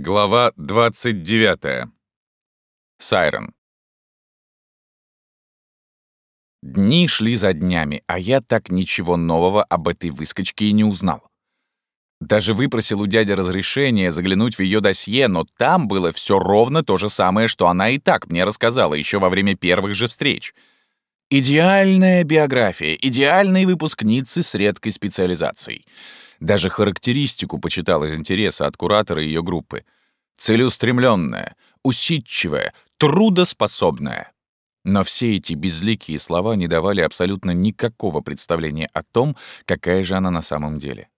Глава 29. Сайрон. Дни шли за днями, а я так ничего нового об этой выскочке и не узнал. Даже выпросил у дяди разрешение заглянуть в ее досье, но там было все ровно то же самое, что она и так мне рассказала еще во время первых же встреч. Идеальная биография, идеальные выпускницы с редкой специализацией. Даже характеристику почитал из интереса от куратора ее группы. Целеустремленная, усидчивая, трудоспособная. Но все эти безликие слова не давали абсолютно никакого представления о том, какая же она на самом деле.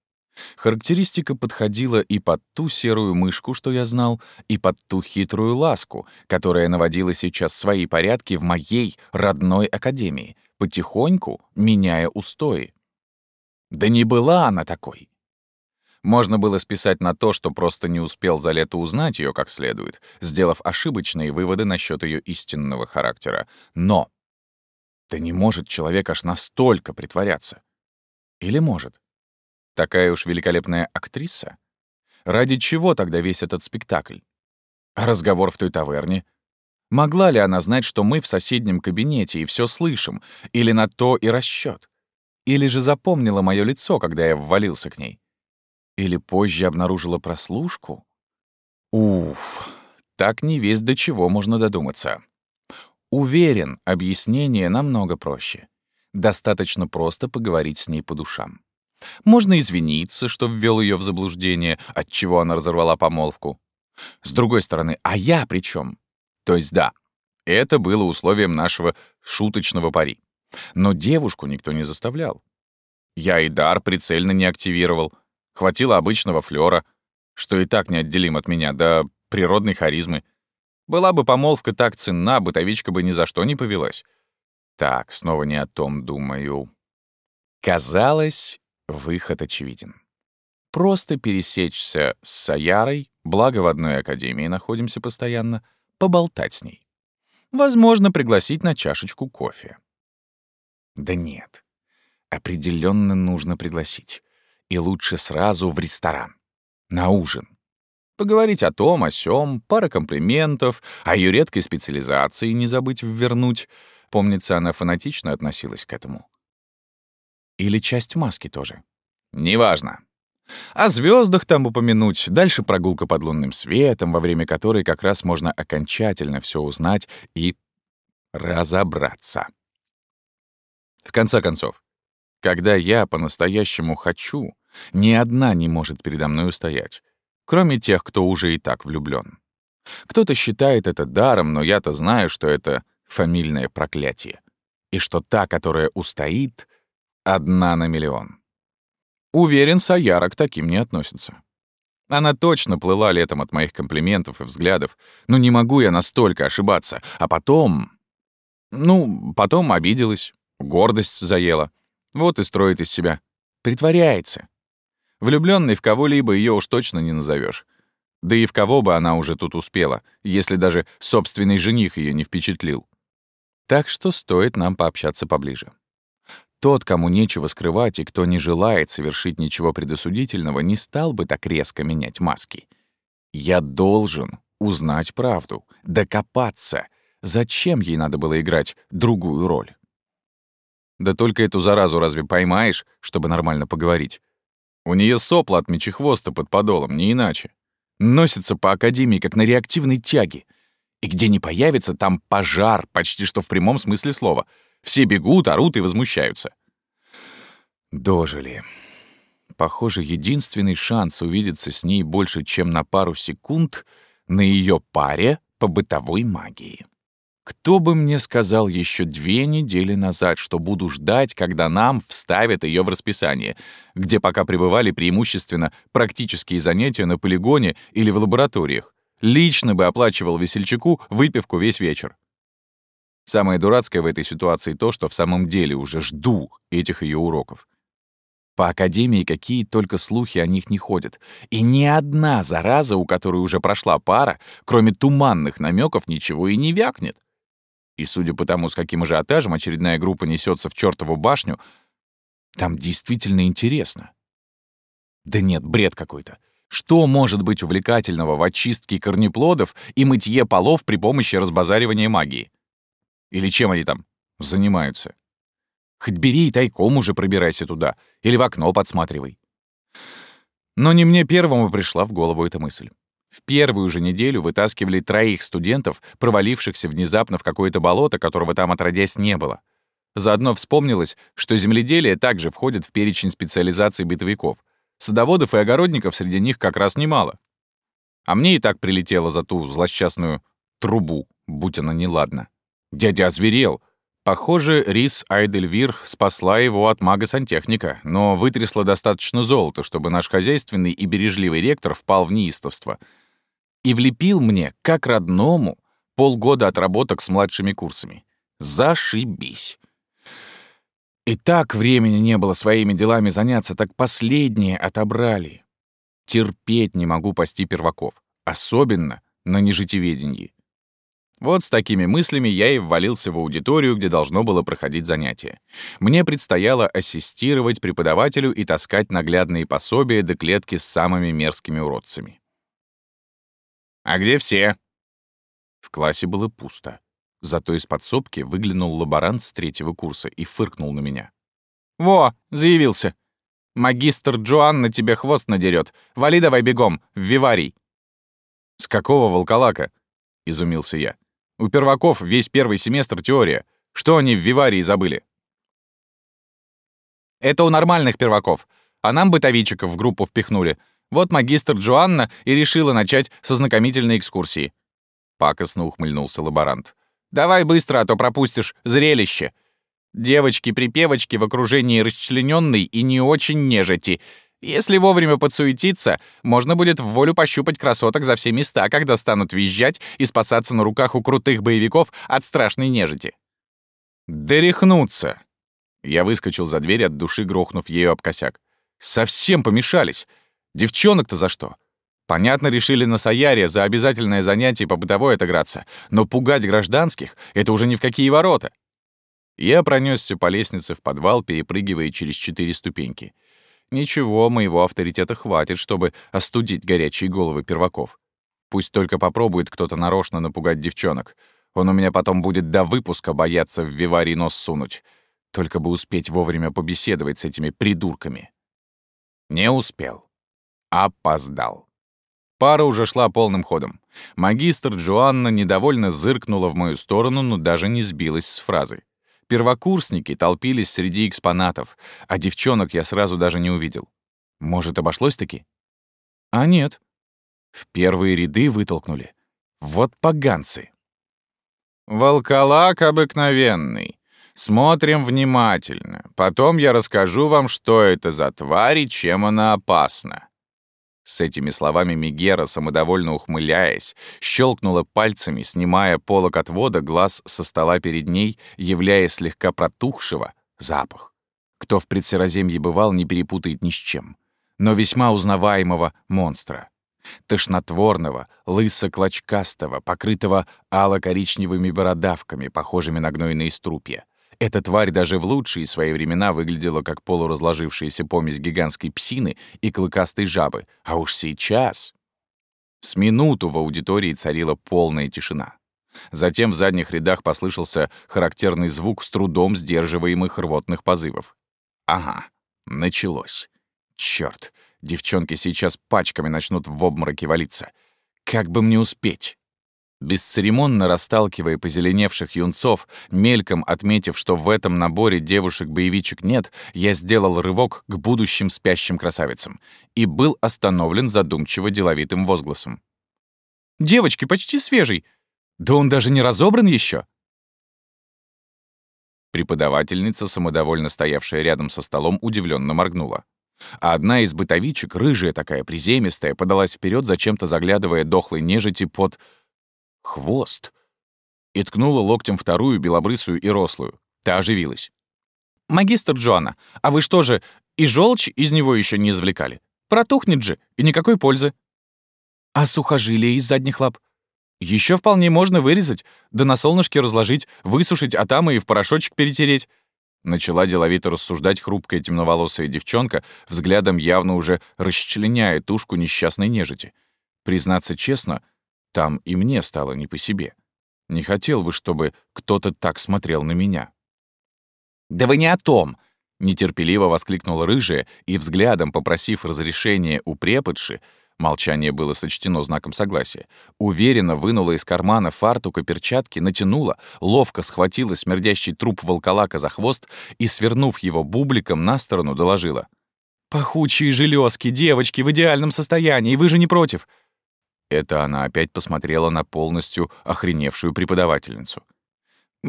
Характеристика подходила и под ту серую мышку, что я знал, и под ту хитрую ласку, которая наводила сейчас свои порядки в моей родной академии, потихоньку меняя устои. Да не была она такой. Можно было списать на то, что просто не успел за лето узнать ее как следует, сделав ошибочные выводы насчет ее истинного характера. Но да не может человек аж настолько притворяться. Или может? Такая уж великолепная актриса? Ради чего тогда весь этот спектакль? А разговор в той таверне? Могла ли она знать, что мы в соседнем кабинете и все слышим, или на то и расчет? Или же запомнила мое лицо, когда я ввалился к ней? Или позже обнаружила прослушку? Уф, так не весь до чего можно додуматься. Уверен, объяснение намного проще. Достаточно просто поговорить с ней по душам. Можно извиниться, что ввел ее в заблуждение, от чего она разорвала помолвку. С другой стороны, а я при чем? То есть да, это было условием нашего шуточного пари. Но девушку никто не заставлял. Я и дар прицельно не активировал. Хватило обычного флера, что и так неотделим от меня, до природной харизмы. Была бы помолвка так ценна, бытовичка бы ни за что не повелась. Так, снова не о том думаю. Казалось, Выход очевиден. Просто пересечься с Саярой, благо в одной академии находимся постоянно, поболтать с ней. Возможно, пригласить на чашечку кофе. Да нет, определенно нужно пригласить. И лучше сразу в ресторан. На ужин. Поговорить о том, о сём, пара комплиментов, о ее редкой специализации не забыть ввернуть. Помнится, она фанатично относилась к этому. Или часть маски тоже. Неважно. О звездах там упомянуть, дальше прогулка под лунным светом, во время которой как раз можно окончательно все узнать и разобраться. В конце концов, когда я по-настоящему хочу, ни одна не может передо мной устоять, кроме тех, кто уже и так влюблён. Кто-то считает это даром, но я-то знаю, что это фамильное проклятие, и что та, которая устоит, Одна на миллион. Уверен, Саяра к таким не относится. Она точно плыла летом от моих комплиментов и взглядов, но не могу я настолько ошибаться. А потом... Ну, потом обиделась, гордость заела. Вот и строит из себя. Притворяется. Влюбленной в кого-либо ее уж точно не назовешь. Да и в кого бы она уже тут успела, если даже собственный жених ее не впечатлил. Так что стоит нам пообщаться поближе. Тот, кому нечего скрывать и кто не желает совершить ничего предосудительного, не стал бы так резко менять маски. Я должен узнать правду, докопаться. Зачем ей надо было играть другую роль? Да только эту заразу разве поймаешь, чтобы нормально поговорить? У нее сопла от мечехвоста под подолом, не иначе. Носится по академии, как на реактивной тяге. И где не появится, там пожар, почти что в прямом смысле слова — все бегут, орут и возмущаются. Дожили. Похоже, единственный шанс увидеться с ней больше, чем на пару секунд, на ее паре по бытовой магии. Кто бы мне сказал еще две недели назад, что буду ждать, когда нам вставят ее в расписание, где пока пребывали преимущественно практические занятия на полигоне или в лабораториях. Лично бы оплачивал весельчаку выпивку весь вечер. Самое дурацкое в этой ситуации то, что в самом деле уже жду этих ее уроков. По академии какие только слухи о них не ходят. И ни одна зараза, у которой уже прошла пара, кроме туманных намеков, ничего и не вякнет. И судя по тому, с каким ажиотажем очередная группа несется в чертову башню, там действительно интересно. Да нет, бред какой-то. Что может быть увлекательного в очистке корнеплодов и мытье полов при помощи разбазаривания магии? Или чем они там занимаются? Хоть бери и тайком уже пробирайся туда, или в окно подсматривай. Но не мне первому пришла в голову эта мысль. В первую же неделю вытаскивали троих студентов, провалившихся внезапно в какое-то болото, которого там отродясь не было. Заодно вспомнилось, что земледелие также входит в перечень специализаций бытовиков — Садоводов и огородников среди них как раз немало. А мне и так прилетело за ту злосчастную трубу, будь она неладна. Дядя озверел. Похоже, Рис Айдельвир спасла его от мага-сантехника, но вытрясла достаточно золота, чтобы наш хозяйственный и бережливый ректор впал в неистовство. И влепил мне, как родному, полгода отработок с младшими курсами. Зашибись. И так времени не было своими делами заняться, так последние отобрали. Терпеть не могу пасти перваков, особенно на нежитеведении. Вот с такими мыслями я и ввалился в аудиторию, где должно было проходить занятие. Мне предстояло ассистировать преподавателю и таскать наглядные пособия до клетки с самыми мерзкими уродцами. «А где все?» В классе было пусто. Зато из подсобки выглянул лаборант с третьего курса и фыркнул на меня. «Во, заявился. Магистр Джоан на тебе хвост надерет. Вали давай бегом, в виварий». «С какого волколака?» — изумился я. «У перваков весь первый семестр теория. Что они в виварии забыли?» «Это у нормальных перваков. А нам бытовичиков в группу впихнули. Вот магистр Джоанна и решила начать со знакомительной экскурсии». Пакостно ухмыльнулся лаборант. Давай быстро, а то пропустишь зрелище. Девочки-припевочки в окружении расчлененной и не очень нежити. Если вовремя подсуетиться, можно будет в волю пощупать красоток за все места, когда станут визжать и спасаться на руках у крутых боевиков от страшной нежити. «Дорехнуться!» Я выскочил за дверь от души, грохнув ею об косяк. «Совсем помешались! Девчонок-то за что? Понятно, решили на Саяре за обязательное занятие по бытовой отыграться, но пугать гражданских — это уже ни в какие ворота. Я пронесся по лестнице в подвал, перепрыгивая через четыре ступеньки. Ничего, моего авторитета хватит, чтобы остудить горячие головы перваков. Пусть только попробует кто-то нарочно напугать девчонок. Он у меня потом будет до выпуска бояться в виварий нос сунуть. Только бы успеть вовремя побеседовать с этими придурками. Не успел. Опоздал. Пара уже шла полным ходом. Магистр Джоанна недовольно зыркнула в мою сторону, но даже не сбилась с фразы. Первокурсники толпились среди экспонатов, а девчонок я сразу даже не увидел. Может, обошлось-таки? А нет. В первые ряды вытолкнули. Вот поганцы. «Волколак обыкновенный. Смотрим внимательно. Потом я расскажу вам, что это за тварь и чем она опасна». С этими словами Мегера, самодовольно ухмыляясь, щелкнула пальцами, снимая полок отвода глаз со стола перед ней, являя слегка протухшего запах. Кто в предсероземье бывал, не перепутает ни с чем. Но весьма узнаваемого монстра. Тошнотворного, лысо-клочкастого, покрытого ало-коричневыми бородавками, похожими на гнойные струпья. Эта тварь даже в лучшие свои времена выглядела как полуразложившаяся помесь гигантской псины и клыкастой жабы, а уж сейчас... С минуту в аудитории царила полная тишина. Затем в задних рядах послышался характерный звук с трудом сдерживаемых рвотных позывов. Ага, началось. Чёрт, девчонки сейчас пачками начнут в обмороке валиться. Как бы мне успеть? Бесцеремонно расталкивая позеленевших юнцов, мельком отметив, что в этом наборе девушек-боевичек нет, я сделал рывок к будущим спящим красавицам и был остановлен задумчиво деловитым возгласом. «Девочки, почти свежий! Да он даже не разобран еще. Преподавательница, самодовольно стоявшая рядом со столом, удивленно моргнула. А одна из бытовичек, рыжая такая, приземистая, подалась вперед, зачем-то заглядывая дохлой нежити под хвост, и ткнула локтем вторую, белобрысую и рослую. Та оживилась. «Магистр Джоанна, а вы что же, и желчь из него еще не извлекали? Протухнет же, и никакой пользы». «А сухожилия из задних лап?» Еще вполне можно вырезать, да на солнышке разложить, высушить, а там и в порошочек перетереть. Начала деловито рассуждать хрупкая темноволосая девчонка, взглядом явно уже расчленяя тушку несчастной нежити. Признаться честно, там и мне стало не по себе. Не хотел бы, чтобы кто-то так смотрел на меня. «Да вы не о том!» — нетерпеливо воскликнула рыжая и, взглядом попросив разрешения у преподши, молчание было сочтено знаком согласия, уверенно вынула из кармана фартука перчатки, натянула, ловко схватила смердящий труп волколака за хвост и, свернув его бубликом на сторону, доложила. «Пахучие железки, девочки, в идеальном состоянии, вы же не против?» Это она опять посмотрела на полностью охреневшую преподавательницу.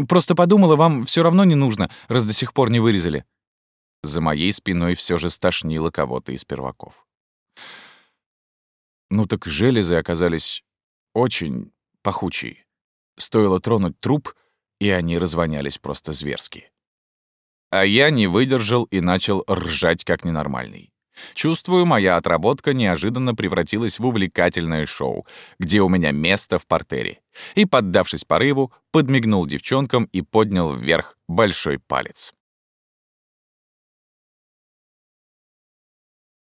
«Просто подумала, вам все равно не нужно, раз до сих пор не вырезали». За моей спиной все же стошнило кого-то из перваков. Ну так железы оказались очень пахучие. Стоило тронуть труп, и они развонялись просто зверски. А я не выдержал и начал ржать как ненормальный. Чувствую, моя отработка неожиданно превратилась в увлекательное шоу, где у меня место в портере. И, поддавшись порыву, подмигнул девчонкам и поднял вверх большой палец.